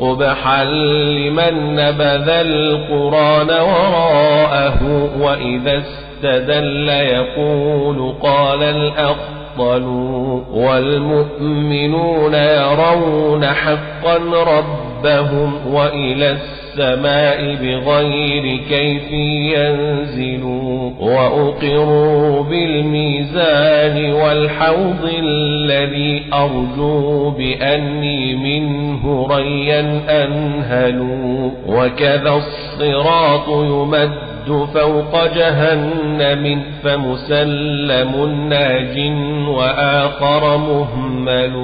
قبحا لمن نبذ القرآن وراءه وإذا استدل يقول قال الأفضل والمؤمنون يرون حقا ربهم وإلى السماء بغير كيف ينزلوا وأقروا بالميزان والحوض الذي أرجو بأني منه ريا أنهل وكذا الصراط يمد فوق جهنم فمسلم ناج وآخر مهمل